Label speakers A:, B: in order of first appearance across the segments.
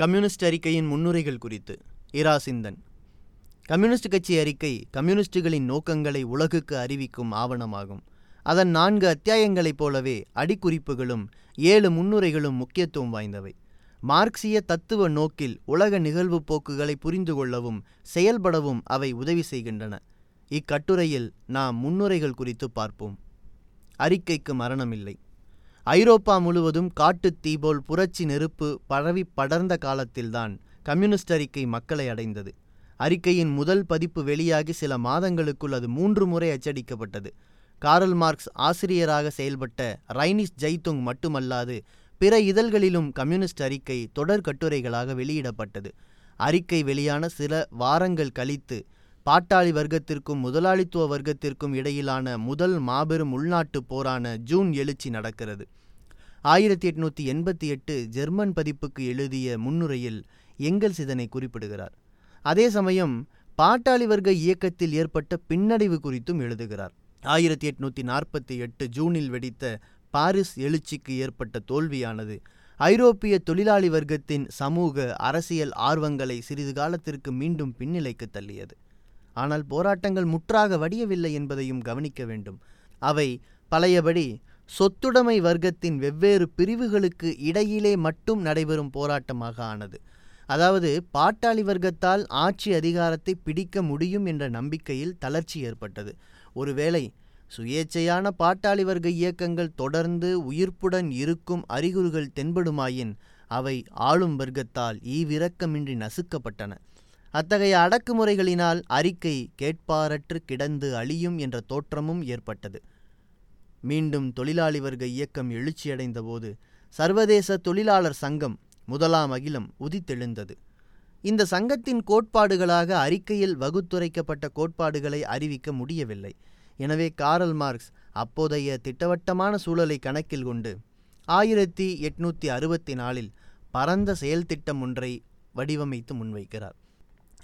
A: Communist அறிக்கையின் முன்னுரைகள் குறித்து. இரா Chinthan communist கட்சி அறிக்கை கம்யூனிஸ்டுகளின் நோக்கங்களை உலகுக்கு அறிவிக்கும் ஆவணமாகும். அதன் நான்கு அத்தியாயங்களைப் போலவே அடிக்குறிப்புகளும் ஏழு முன்னுரைகளும் முக்கியத்துவம் வாய்ந்தவை. மார்க்சிய தத்துவ நோக்கில் உலக நிகழ்வு போக்குகளை புரிந்து கொள்ளவும் செயல்படவும் அவை உதவி செய்கின்றன. இக்கட்டுரையில் நாம் முன்னுரைகள் குறித்து பார்ப்போம். அறிக்கைக்கு மரணமில்லை. ஐரோப்பா முழுவதும் காட்டுத் தீபோல் புரட்சி நெருப்பு பரவி படர்ந்த காலத்தில்தான் கம்யூனிஸ்ட் அறிக்கை மக்களை அடைந்தது. அறிக்கையின் முதல் பதிப்பு வெளியாகி சில மாதங்களுக்குள் அது மூன்று முறை அச்சடிக்கப்பட்டது. காரல் மார்க்ஸ் ஆசிரியராக செயல்பட்ட ரைனிஸ் ஜெய்துங் மட்டுமல்லாது பிற இதழ்களிலும் கம்யூனிஸ்ட் அறிக்கை தொடர் கட்டுரைகளாக வெளியிடப்பட்டது. அறிக்கை வெளியான சில வாரங்கள் கழித்து பாட்டாளி வர்க்கத்திற்கும் முதலாளித்துவ வர்க்கத்திற்கும் இடையிலான முதல் மாபெரும் உள்நாட்டுப் போரான ஜூன் எழுச்சி நடக்கிறது. ஆயிரத்தி எட்நூற்றி எண்பத்தி எட்டு ஜெர்மன் பதிப்புக்கு எழுதிய முன்னுரையில் எங்கல்ஸ் இதனை குறிப்பிடுகிறார். அதே சமயம் பாட்டாளி வர்க்க இயக்கத்தில் ஏற்பட்ட பின்னடைவு குறித்தும் எழுதுகிறார். ஆயிரத்தி எட்நூற்றி நாற்பத்தி எட்டு ஜூனில் வெடித்த பாரிஸ் எழுச்சிக்கு ஏற்பட்ட தோல்வியானது ஐரோப்பிய தொழிலாளி வர்க்கத்தின் சமூக அரசியல் ஆர்வங்களை சிறிது காலத்திற்கு மீண்டும் பின்னிலைக்கு தள்ளியது. ஆனால் போராட்டங்கள் முற்றாக வடியவில்லை என்பதையும் கவனிக்க வேண்டும். அவை பழையபடி சொத்துடைமை வர்க்கத்தின் வெவ்வேறு பிரிவுகளுக்கு இடையிலே மட்டும் நடைபெறும் போராட்டமாக ஆனது. அதாவது பாட்டாளி வர்க்கத்தால் ஆட்சி அதிகாரத்தை பிடிக்க முடியும் என்ற நம்பிக்கையில் தளர்ச்சி ஏற்பட்டது. ஒருவேளை சுயேச்சையான பாட்டாளி வர்க்க இயக்கங்கள் தொடர்ந்து உயிர்ப்புடன் இருக்கும் அறிகுறிகள் தென்படுமாயின் அவை ஆளும் வர்க்கத்தால் ஈவிரக்கமின்றி நசுக்கப்பட்டன. அத்தகைய அடக்குமுறைகளினால் அறிக்கை கேட்பாரற்று கிடந்து அழியும் என்ற தோற்றமும் ஏற்பட்டது. மீண்டும் தொழிலாளி வர்க்க இயக்கம் எழுச்சியடைந்தபோது சர்வதேச தொழிலாளர் சங்கம் முதலாம் அகிலம் உதித்தெழுந்தது. இந்த சங்கத்தின் கோட்பாடுகளாக அறிக்கையில் வகுத்துரைக்கப்பட்ட கோட்பாடுகளை அறிவிக்க முடியவில்லை. எனவே காரல் மார்க்ஸ் அப்போதைய திட்டவட்டமான சூழலை கணக்கில் கொண்டு ஆயிரத்தி எட்நூற்றி அறுபத்தி நாலில் பரந்த செயல் திட்டம் ஒன்றை வடிவமைத்து முன்வைக்கிறார்.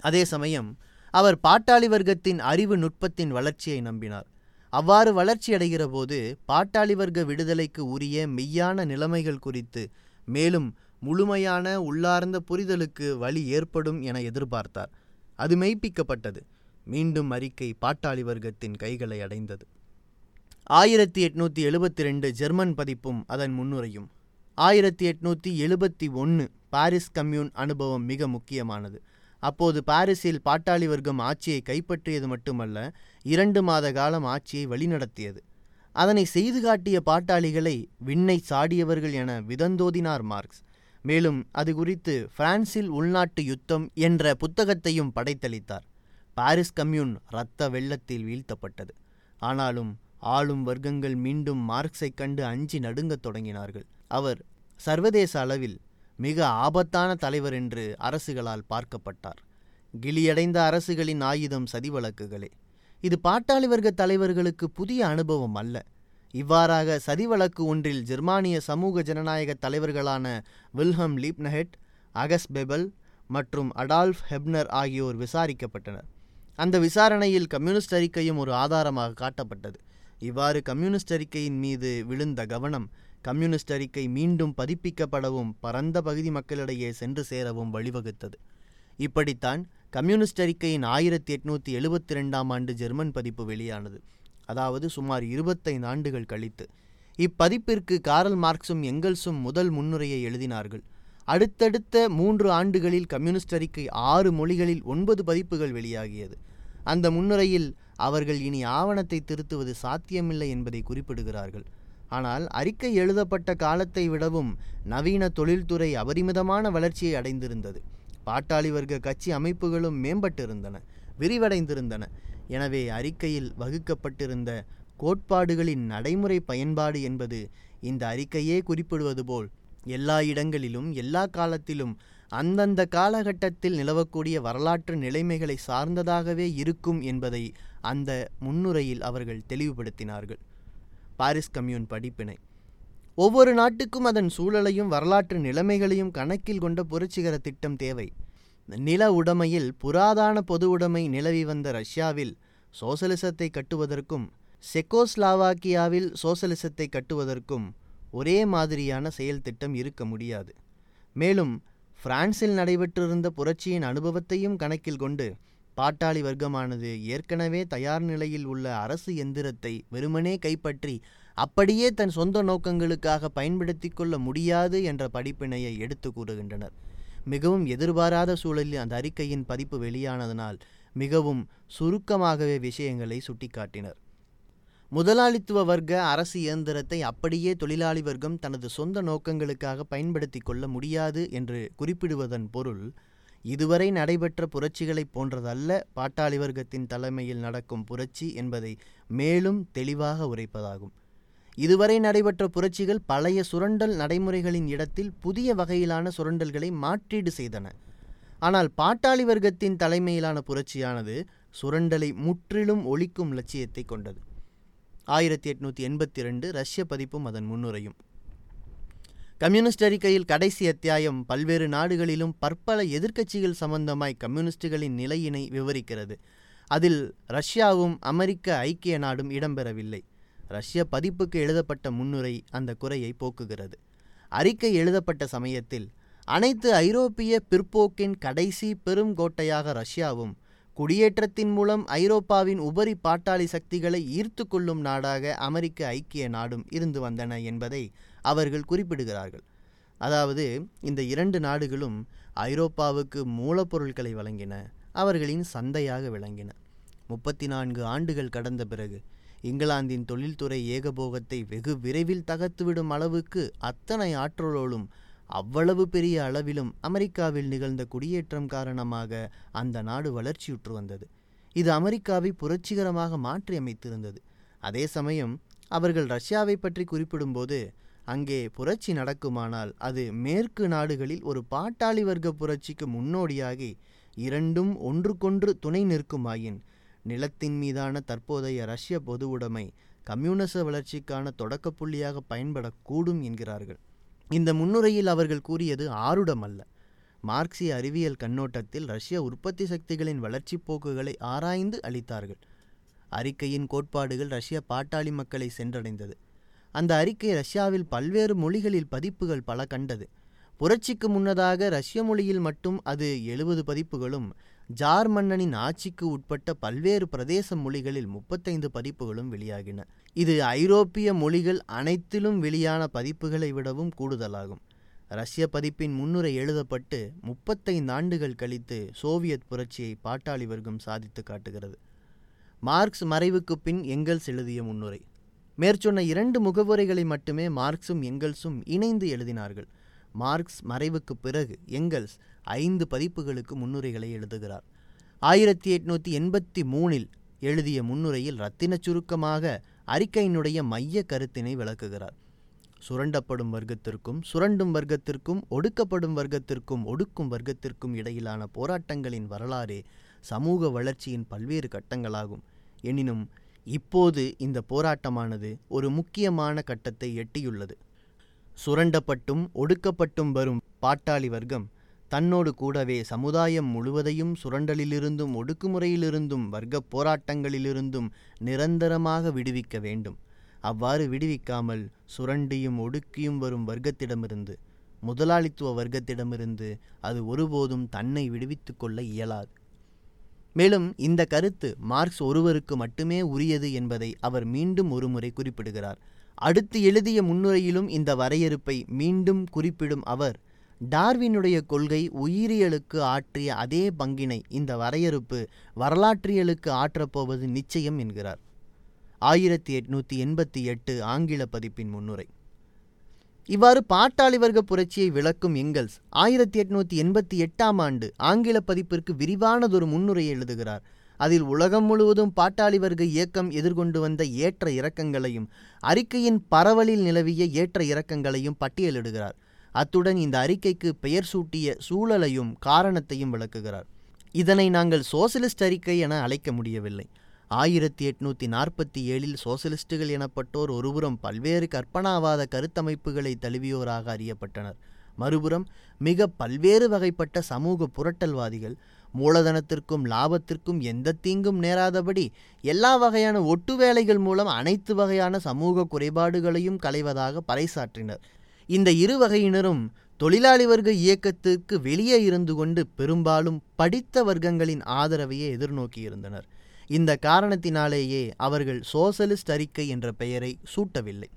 A: அதே சமயம் அவர் பாட்டாளி வர்க்கத்தின் அறிவு நுட்பத்தின் வளர்ச்சியை நம்பினார். அவ்வாறு வளர்ச்சியடைகிற போது பாட்டாளி வர்க்க விடுதலைக்கு உரிய மெய்யான நிலைமைகள் குறித்து மேலும் முழுமையான உள்ளார்ந்த புரிதலுக்கு வழி ஏற்படும் என எதிர்பார்த்தார். அது மெய்ப்பிக்கப்பட்டது. மீண்டும் அறிக்கை பாட்டாளி வர்க்கத்தின் கைகளை அடைந்தது. ஆயிரத்தி எட்நூற்றி எழுபத்தி ரெண்டு ஜெர்மன் பதிப்பும் அதன் முன்னுரையும். ஆயிரத்தி எட்நூற்றி எழுபத்தி ஒன்று பாரிஸ் கம்யூன் அனுபவம் மிக முக்கியமானது. அப்போது பாரிஸில் பாட்டாளி வர்க்கம் ஆட்சியை கைப்பற்றியது மட்டுமல்ல இரண்டு மாத காலம் ஆட்சியை வழிநடத்தியது. அதனை செய்து காட்டிய பாட்டாளிகளை விண்ணை சாடியவர்கள் என விதந்தோதினார் மார்க்ஸ். மேலும் அது குறித்து பிரான்சில் உள்நாட்டு யுத்தம் என்ற புத்தகத்தையும் படைத்தளித்தார். பாரிஸ் கம்யூன் இரத்த வெள்ளத்தில் வீழ்த்தப்பட்டது. ஆனாலும் ஆளும் வர்க்கங்கள் மீண்டும் மார்க்ஸை கண்டு அஞ்சி நடுங்கத் தொடங்கினார்கள். அவர் சர்வதேச அளவில் மிக ஆபத்தான தலைவர் என்று அரசுகளால் பார்க்கப்பட்டார். கிளியடைந்த அரசுகளின் ஆயுதம் சதி வழக்குகளே இது பாட்டாளி வர்க்க தலைவர்களுக்கு புதிய அனுபவம் அல்ல. இவ்வாறாக சதி வழக்கு ஒன்றில் ஜெர்மானிய சமூக ஜனநாயக தலைவர்களான வில்ஹம் லீப்னஹெட் அகஸ் பெபல் மற்றும் அடால்ஃப் ஹெப்னர் ஆகியோர் விசாரிக்கப்பட்டனர். அந்த விசாரணையில் கம்யூனிஸ்ட் அறிக்கையும் ஒரு ஆதாரமாக காட்டப்பட்டது. இவ்வாறு கம்யூனிஸ்ட் அறிக்கையின் மீது விழுந்த கவனம் கம்யூனிஸ்ட் அறிக்கை மீண்டும் பதிப்பிக்கப்படவும் பரந்த பகுதி மக்களிடையே சென்று சேரவும் வழிவகுத்தது. இப்படித்தான் கம்யூனிஸ்ட் அறிக்கையின் ஆயிரத்தி எட்நூற்றி எழுபத்தி ரெண்டாம் ஆண்டு ஜெர்மன் பதிப்பு வெளியானது. அதாவது சுமார் இருபத்தைந்து ஆண்டுகள் கழித்து. இப்பதிப்பிற்கு காரல் மார்க்ஸும் எங்கல்ஸும் முதல் முன்னுரையை எழுதினார்கள். அடுத்தடுத்த மூன்று ஆண்டுகளில் கம்யூனிஸ்ட் அறிக்கை ஆறு மொழிகளில் ஒன்பது பதிப்புகள் வெளியாகியது. அந்த முன்னுரையில் அவர்கள் இனி ஆவணத்தை திருத்துவது சாத்தியமில்லை என்பதை குறிப்பிடுகிறார்கள். ஆனால் அறிக்கை எழுதப்பட்ட காலத்தை விடவும் நவீன தொழில்துறை அபரிமிதமான வளர்ச்சியை அடைந்திருந்தது. பாட்டாளி வர்க்க கட்சி அமைப்புகளும் மேம்பட்டிருந்தன விரிவடைந்திருந்தன. எனவே அறிக்கையில் வகுக்கப்பட்டிருந்த கோட்பாடுகளின் நடைமுறை பயன்பாடு என்பது இந்த அறிக்கையே குறிப்பிடுவது போல் எல்லா இடங்களிலும் எல்லா காலத்திலும் அந்தந்த காலகட்டத்தில் நிலவக்கூடிய வரலாற்று நிலைமைகளை சார்ந்ததாகவே இருக்கும் என்பதை அந்த முன்னுரையில் அவர்கள் தெளிவுபடுத்தினார்கள். பாரிஸ் கம்யூன் படிப்பினை ஒவ்வொரு நாட்டுக்கும் அதன் சூழலையும் வரலாற்று நிலைமைகளையும் கணக்கில் கொண்ட புரட்சிகர திட்டம் தேவை. நில உடைமையில் புராதான பொது உடைமை நிலவி வந்த ரஷ்யாவில் சோசலிசத்தை கட்டுவதற்கும் செக்கோஸ்லாவாக்கியாவில் சோசலிசத்தை கட்டுவதற்கும் ஒரே மாதிரியான செயல் திட்டம் இருக்க முடியாது. மேலும் பிரான்சில் நடைபெற்றிருந்த புரட்சியின் அனுபவத்தையும் கணக்கில் கொண்டு பாட்டாளி வர்க்கமானது ஏற்கனவே தயார் நிலையில் உள்ள அரசு எந்திரத்தை வெறுமனே கைப்பற்றி அப்படியே தன் சொந்த நோக்கங்களுக்காக பயன்படுத்தி கொள்ள முடியாது என்ற படிப்பினையை எடுத்து கூறுகின்றனர். மிகவும் எதிர்பாராத சூழலில் அந்த அறிக்கையின் பதிப்பு வெளியானதனால் மிகவும் சுருக்கமாகவே விஷயங்களை சுட்டிக்காட்டினர். முதலாளித்துவ வர்க்க அரசு இயந்திரத்தை அப்படியே தொழிலாளி வர்க்கம் தனது சொந்த நோக்கங்களுக்காக பயன்படுத்தி கொள்ள முடியாது என்று குறிப்பிடுவதன் பொருள் இதுவரை நடைபெற்ற புரட்சிகளைப் போன்றதல்ல பாட்டாளி வர்க்கத்தின் தலைமையில் நடக்கும் புரட்சி என்பதை மேலும் தெளிவாக உரைப்பதாகும். இதுவரை நடைபெற்ற புரட்சிகள் பழைய சுரண்டல் நடைமுறைகளின் இடத்தில் புதிய வகையிலான சுரண்டல்களை மாற்றீடு செய்தன. ஆனால் பாட்டாளி வர்க்கத்தின் தலைமையிலான புரட்சியானது சுரண்டலை முற்றிலும் ஒழிக்கும் லட்சியத்தை கொண்டது. ஆயிரத்தி எட்நூற்றி எண்பத்தி ரெண்டு ரஷ்ய பதிப்பும் அதன் முன்னுரையும். கம்யூனிஸ்ட் அறிக்கையில் கடைசி அத்தியாயம் பல்வேறு நாடுகளிலும் பற்பல எதிர்க்கட்சிகள் சம்பந்தமாய் கம்யூனிஸ்டுகளின் நிலையினை விவரிக்கிறது. அதில் ரஷ்யாவும் அமெரிக்க ஐக்கிய நாடும் இடம்பெறவில்லை. ரஷ்ய பதிப்புக்கு எழுதப்பட்ட முன்னுரை அந்த குறையை போக்குகிறது. அறிக்கை எழுதப்பட்ட சமயத்தில் அனைத்து ஐரோப்பிய பிற்போக்கின் கடைசி பெரும் கோட்டையாக ரஷ்யாவும் குடியேற்றத்தின் மூலம் ஐரோப்பாவின் உபரி பாட்டாளி சக்திகளை ஈர்த்து கொள்ளும் நாடாக அமெரிக்க ஐக்கிய நாடும் இருந்து வந்தன என்பதை அவர்கள் குறிப்பிடுகிறார்கள். அதாவது இந்த இரண்டு நாடுகளும் ஐரோப்பாவுக்கு மூலப்பொருட்களை வழங்கின அவர்களின் சந்தையாக விளங்கின. முப்பத்தி நான்கு ஆண்டுகள் கடந்த பிறகு இங்கிலாந்தின் தொழில்துறை ஏகபோகத்தை வெகு விரைவில் தகர்த்துவிடும் அளவுக்கு அத்தனை ஆற்றலோடும் அவ்வளவு பெரிய அளவிலும் அமெரிக்காவில் நிகழ்ந்த குடியேற்றம் காரணமாக அந்த நாடு வளர்ச்சியுற்று வந்தது. இது அமெரிக்காவை புரட்சிகரமாக மாற்றி அமைத்திருந்தது அதே சமயம் அவர்கள் ரஷ்யாவை பற்றி குறிப்பிடும்போது அங்கே புரட்சி நடக்குமானால் அது மேற்கு நாடுகளில் ஒரு பாட்டாளி வர்க்க புரட்சிக்கு முன்னோடியாகி இரண்டும் ஒன்றுக்கொன்று துணை நிற்குமாயின் நிலத்தின் மீதான தற்போதைய ரஷ்ய பொதுவுடைமை கம்யூனிச வளர்ச்சிக்கான தொடக்கப் புள்ளியாக பயன்படக்கூடும் என்கிறார்கள். இந்த முன்னுரையில் அவர்கள் கூறியது ஆருடம் அல்ல மார்க்சிய அறிவியல் கண்ணோட்டத்தில் ரஷ்ய உற்பத்தி சக்திகளின் வளர்ச்சிப் போக்குகளை ஆராய்ந்து அளித்தார்கள். அறிக்கையின் கோட்பாடுகள் ரஷ்ய பாட்டாளி மக்களை சென்றடைந்தது. அந்த அறிக்கை ரஷ்யாவில் பல்வேறு மொழிகளில் பதிப்புகள் பல கண்டது. புரட்சிக்கு முன்னதாக ரஷ்ய மொழியில் மட்டும் அது எழுபது பதிப்புகளும் ஜார் மன்னனின் ஆட்சிக்கு உட்பட்ட பல்வேறு பிரதேச மொழிகளில் முப்பத்தைந்து பதிப்புகளும் வெளியாகின. இது ஐரோப்பிய மொழிகள் அனைத்திலும் வெளியான பதிப்புகளை விடவும் கூடுதலாகும். ரஷ்ய பதிப்பின் முன்னுரை எழுதப்பட்டு முப்பத்தைந்து ஆண்டுகள் கழித்து சோவியத் புரட்சியை பாட்டாளி வர்க்கம் சாதித்து காட்டுகிறது. மார்க்ஸ் மறைவுக்கு பின் எங்கல்ஸ் எழுதிய முன்னுரை. மேற்சொன்ன இரண்டு முகவுரைகளை மட்டுமே மார்க்ஸும் எங்கல்ஸும் இணைந்து எழுதினார்கள். மார்க்ஸ் மறைவுக்கு பிறகு எங்கல்ஸ் ஐந்து பதிப்புகளுக்கு முன்னுரைகளை எழுதுகிறார். ஆயிரத்தி எட்நூற்றி எண்பத்தி மூணில் எழுதிய முன்னுரையில் ரத்தின சுருக்கமாக அறிக்கையினுடைய மைய கருத்தினை விளக்குகிறார். சுரண்டப்படும் வர்க்கத்திற்கும் சுரண்டும் வர்க்கத்திற்கும் ஒடுக்கப்படும் வர்க்கத்திற்கும் ஒடுக்கும் வர்க்கத்திற்கும் இடையிலான போராட்டங்களின் வரலாறே சமூக வளர்ச்சியின் பல்வேறு கட்டங்களாகும். எனினும் இப்போது இந்த போராட்டமானது ஒரு முக்கியமான கட்டத்தை எட்டியுள்ளது. சுரண்டப்பட்டும் ஒடுக்கப்பட்டும் வரும் பாட்டாளி வர்க்கம் தன்னோடு கூடவே சமுதாயம் முழுவதையும் சுரண்டலிலிருந்தும் ஒடுக்குமுறையிலிருந்தும் வர்க்க போராட்டங்களிலிருந்தும் நிரந்தரமாக விடுவிக்க வேண்டும். அவ்வாறு விடுவிக்காமல் சுரண்டியும் ஒடுக்கியும் வரும் வர்க்கத்திடமிருந்து முதலாளித்துவ வர்க்கத்திடமிருந்து அது ஒருபோதும் தன்னை விடுவித்து கொள்ள இயலாது. மேலும் இந்த கருத்து மார்க்ஸ் ஒருவருக்கு மட்டுமே உரியது என்பதை அவர் மீண்டும் ஒருமுறை குறிப்பிடுகிறார். அடுத்து எழுதிய முன்னுரையிலும் இந்த வரையறுப்பை மீண்டும் குறிப்பிடும் அவர் டார்வினுடைய கொள்கை உயிரியலுக்கு ஆற்றிய அதே பங்கினை இந்த வரையறுப்பு வரலாற்றியலுக்கு ஆற்றப்போவது நிச்சயம் என்கிறார். ஆயிரத்தி எட்நூற்றி எண்பத்தி எட்டு ஆங்கில பதிப்பின் முன்னுரை. இவ்வாறு பாட்டாளி வர்க்க புரட்சியை விளக்கும் எங்கல்ஸ் ஆயிரத்தி எட்நூத்தி எண்பத்தி எட்டாம் ஆண்டு ஆங்கில பதிப்பிற்கு விரிவானதொரு முன்னுரையை எழுதுகிறார். அதில் உலகம் முழுவதும் பாட்டாளி வர்க்க இயக்கம் எதிர்கொண்டு வந்த ஏற்ற இறக்கங்களையும் அறிக்கையின் பரவலில் நிலவிய ஏற்ற இறக்கங்களையும் பட்டியலிடுகிறார். அத்துடன் இந்த அறிக்கைக்கு பெயர் சூட்டிய சூழலையும் காரணத்தையும் விளக்குகிறார். இதனை நாங்கள் சோசியலிஸ்ட் அறிக்கை என அழைக்க முடியவில்லை. ஆயிரத்தி எட்நூற்றி நாற்பத்தி ஏழில் சோசலிஸ்டுகள் எனப்பட்டோர் ஒருபுறம் பல்வேறு கற்பனாவாத கருத்தமைப்புகளை தழுவியோராக அறியப்பட்டனர். மறுபுறம் மிக பல்வேறு வகைப்பட்ட சமூக புரட்டல்வாதிகள் மூலதனத்திற்கும் லாபத்திற்கும் எந்த தீங்கும் நேராதபடி எல்லா வகையான ஒட்டு வேலைகள் மூலம் அனைத்து வகையான சமூக குறைபாடுகளையும் களைவதாக பறைசாற்றினர். இந்த இரு வகையினரும் தொழிலாளி வர்க்க இயக்கத்திற்கு வெளியே இருந்து கொண்டு பெரும்பாலும் படித்த வர்க்கங்களின் ஆதரவையே எதிர்நோக்கியிருந்தனர். இந்த காரணத்தினாலேயே அவர்கள் சோசலிஸ்ட் அறிக்கை என்ற பெயரை சூட்டவில்லை.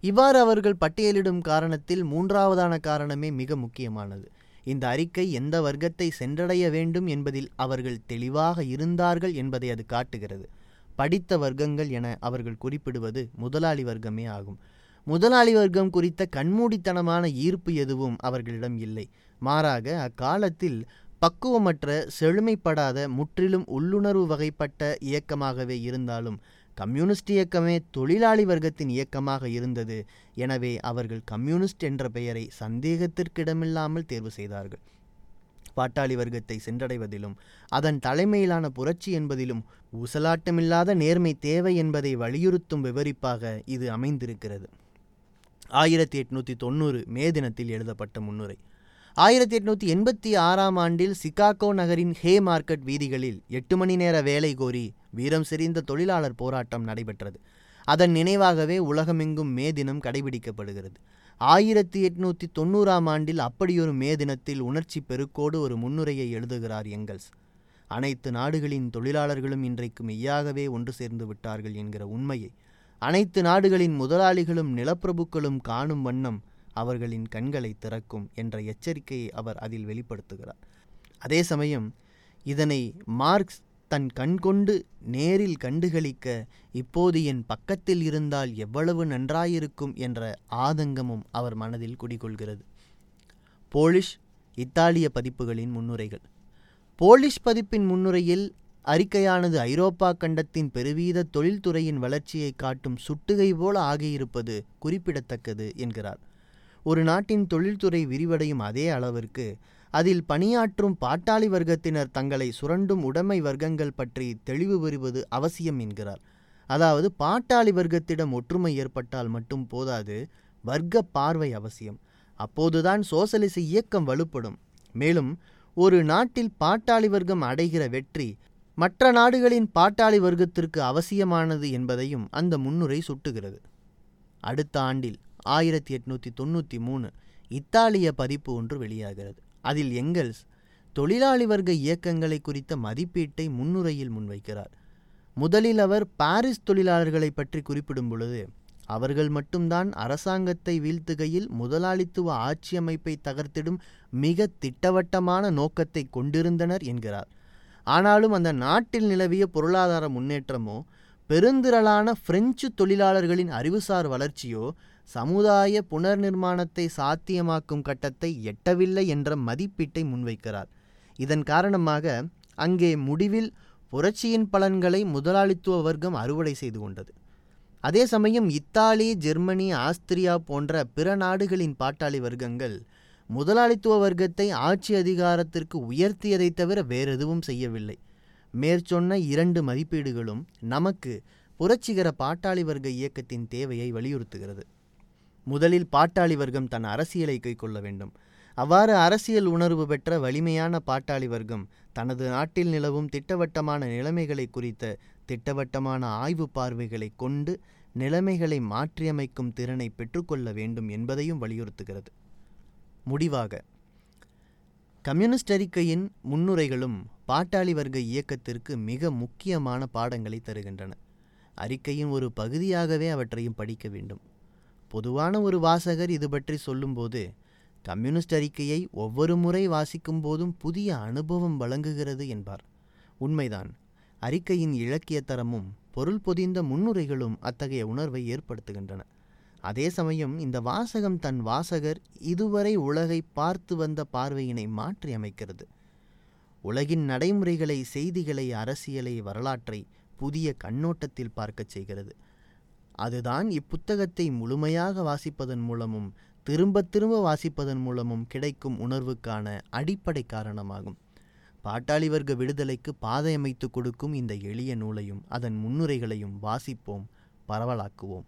A: இவ்வாறு அவர்கள் பட்டியலிடும் காரணத்தில் மூன்றாவதான காரணமே மிக முக்கியமானது. இந்த அறிக்கை எந்த வர்க்கத்தை சென்றடைய வேண்டும் என்பதில் அவர்கள் தெளிவாக இருந்தார்கள் என்பதை அது காட்டுகிறது. படித்த வர்க்கங்கள் என அவர்கள் குறிப்பிடுவது முதலாளி வர்க்கமே ஆகும். முதலாளி வர்க்கம் குறித்த கண்மூடித்தனமான ஈர்ப்பு எதுவும் அவர்களிடம் இல்லை. மாறாக அக்காலத்தில் பக்குவமற்ற செழுமைப்படாத முற்றிலும் உள்ளுணர்வு வகைப்பட்ட இயக்கமாகவே இருந்தாலும் கம்யூனிஸ்ட் இயக்கமே தொழிலாளி வர்க்கத்தின் இயக்கமாக இருந்தது. எனவே அவர்கள் கம்யூனிஸ்ட் என்ற பெயரை சந்தேகத்திற்கிடமில்லாமல் தேர்வு செய்தார்கள். பாட்டாளி வர்க்கத்தை சென்றடைவதிலும் அதன் தலைமையிலான புரட்சி என்பதிலும் ஊசலாட்டமில்லாத நேர்மை தேவை என்பதை வலியுறுத்தும் விவரிப்பாக இது அமைந்திருக்கிறது. ஆயிரத்தி எட்நூற்றி தொண்ணூறு மே தினத்தில் எழுதப்பட்ட முன்னுரை. ஆயிரத்தி எட்நூத்தி எண்பத்தி ஆறாம் ஆண்டில் சிகாகோ நகரின் ஹே மார்க்கெட் வீதிகளில் எட்டு மணி நேர வேலை கோரி வீரம் செறிந்த தொழிலாளர் போராட்டம் நடைபெற்றது. அதன் நினைவாகவே உலகமெங்கும் மே தினம் கடைபிடிக்கப்படுகிறது. ஆயிரத்தி எட்நூத்தி தொண்ணூறாம் ஆண்டில் அப்படியொரு மே தினத்தில் உணர்ச்சி பெருக்கோடு ஒரு முன்னுரையை எழுதுகிறார் எங்கல்ஸ். அனைத்து நாடுகளின் தொழிலாளர்களும் இன்றைக்கு மெய்யாகவே ஒன்று சேர்ந்து விட்டார்கள் என்கிற உண்மையை. அனைத்து நாடுகளின் முதலாளிகளும் நிலப்பிரபுக்களும் காணும் வண்ணம் அவர்களின் கண்களை திறக்கும் என்ற எச்சரிக்கையை அவர் அதில் வெளிப்படுத்துகிறார். அதே சமயம் இதனை மார்க்ஸ் தன் கண்கொண்டு நேரில் கண்டுகளிக்க இப்போது என் பக்கத்தில் இருந்தால் எவ்வளவு நன்றாயிருக்கும் என்ற ஆதங்கமும் அவர் மனதில் குடிகொள்கிறது. போலிஷ் இத்தாலிய பதிப்புகளின் முன்னுரைகள். போலிஷ் பதிப்பின் முன்னுரையில் அறிக்கையானது ஐரோப்பா கண்டத்தின் பெருவீத தொழில்துறையின் வளர்ச்சியை காட்டும் சுட்டுகை போல ஆகியிருப்பது குறிப்பிடத்தக்கது என்கிறார். ஒரு நாட்டின் தொழில்துறை விரிவடையும் அதே அளவிற்கு அதில் பணியாற்றும் பாட்டாளி வர்க்கத்தினர் தங்களை சுரண்டும் உடைமை வர்க்கங்கள் பற்றி தெளிவு பெறுவது அவசியம் என்கிறார். அதாவது பாட்டாளி வர்க்கத்திடம் ஒற்றுமை ஏற்பட்டால் மட்டும் போதாது வர்க்க பார்வை அவசியம். அப்போதுதான் சோசலிச இயக்கம் வலுப்படும். மேலும் ஒரு நாட்டில் பாட்டாளி வர்க்கம் அடைகிற வெற்றி மற்ற நாடுகளின் பாட்டாளி வர்க்கத்திற்கு அவசியமானது என்பதையும் அந்த முன்னுரை சுட்டுகிறது. அடுத்த ஆண்டில் ஆயிரத்தி எட்நூற்றி தொண்ணூற்றி மூணு இத்தாலிய பதிப்பு ஒன்று வெளியாகிறது. அதில் எங்கல்ஸ் தொழிலாளி வர்க்க இயக்கங்களை குறித்த மதிப்பீட்டை முன்னுரையில் முன்வைக்கிறார். முதலில் அவர் பாரிஸ் தொழிலாளர்களை பற்றி குறிப்பிடும் பொழுது அவர்கள் மட்டும்தான் அரசாங்கத்தை வீழ்த்துகையில் முதலாளித்துவ ஆட்சி அமைப்பை தகர்த்திடும் மிக திட்டவட்டமான நோக்கத்தை கொண்டிருந்தனர் என்கிறார். ஆனாலும் அந்த நாட்டில் நிலவிய பொருளாதார முன்னேற்றமோ பெருந்திரளான பிரெஞ்சு தொழிலாளர்களின் அறிவுசார் வளர்ச்சியோ சமுதாய புனர்நிர்மாணத்தை சாத்தியமாக்கும் கட்டத்தை எட்டவில்லை என்ற மதிப்பீட்டை முன்வைக்கிறார். இதன் காரணமாக அங்கே முடிவில் புரட்சியின் பலன்களை முதலாளித்துவ வர்க்கம் அறுவடை செய்து கொண்டது. அதே சமயம் இத்தாலி ஜெர்மனி ஆஸ்திரியா போன்ற பிற நாடுகளின் பாட்டாளி வர்க்கங்கள் முதலாளித்துவ வர்க்கத்தை ஆட்சி அதிகாரத்திற்கு உயர்த்தியதை தவிர வேறெதுவும் செய்யவில்லை. மேற்சொன்ன இரண்டு மதிப்பீடுகளும் நமக்கு புரட்சிகர பாட்டாளி வர்க்க இயக்கத்தின் தேவையை வலியுறுத்துகிறது. முதலில் பாட்டாளி வர்க்கம் தன் அரசியலை கைக்கொள்ள வேண்டும். அவ்வாறு அரசியல் உணர்வு பெற்ற வலிமையான பாட்டாளி வர்க்கம் தனது நாட்டில் நிலவும் திட்டவட்டமான நிலைமைகளை குறித்த திட்டவட்டமான ஆய்வு பார்வைகளை கொண்டு நிலைமைகளை மாற்றியமைக்கும் திறனை பெற்றுக்கொள்ள வேண்டும் என்பதையும் வலியுறுத்துகிறது. முடிவாக கம்யூனிஸ்ட் அறிக்கையின் முன்னுரைகளும் பாட்டாளி வர்க்க இயக்கத்திற்கு மிக முக்கியமான பாடங்களை தருகின்றன. அறிக்கையின் ஒரு பகுதியாகவே அவற்றையும் படிக்க வேண்டும். பொதுவான ஒரு வாசகர் இது பற்றி சொல்லும்போது கம்யூனிஸ்ட் அறிக்கையை ஒவ்வொரு முறை வாசிக்கும் போதும் புதிய அனுபவம் வழங்குகிறது என்பார். உண்மைதான் அறிக்கையின் இலக்கிய தரமும் பொருள் பொதிந்த முன்னுரைகளும் அத்தகைய உணர்வை ஏற்படுத்துகின்றன. அதே சமயம் இந்த வாசகம் தன் வாசகர் இதுவரை உலகை பார்த்து வந்த பார்வையினை மாற்றி அமைக்கிறது. உலகின் நடைமுறைகளை செய்திகளை அரசியலை வரலாற்றை புதிய கண்ணோட்டத்தில் பார்க்கச் செய்கிறது. அதுதான் இப்புத்தகத்தை முழுமையாக வாசிப்பதன் மூலமும் திரும்ப திரும்ப வாசிப்பதன் மூலமும் கிடைக்கும் உணர்வுக்கான அடிப்படை காரணமாகும். பாட்டாளி வர்க்க விடுதலைக்கு பாதை அமைத்து கொடுக்கும் இந்த எளிய நூலையும் அதன் முன்னுரைகளையும் வாசிப்போம் பரவலாக்குவோம்.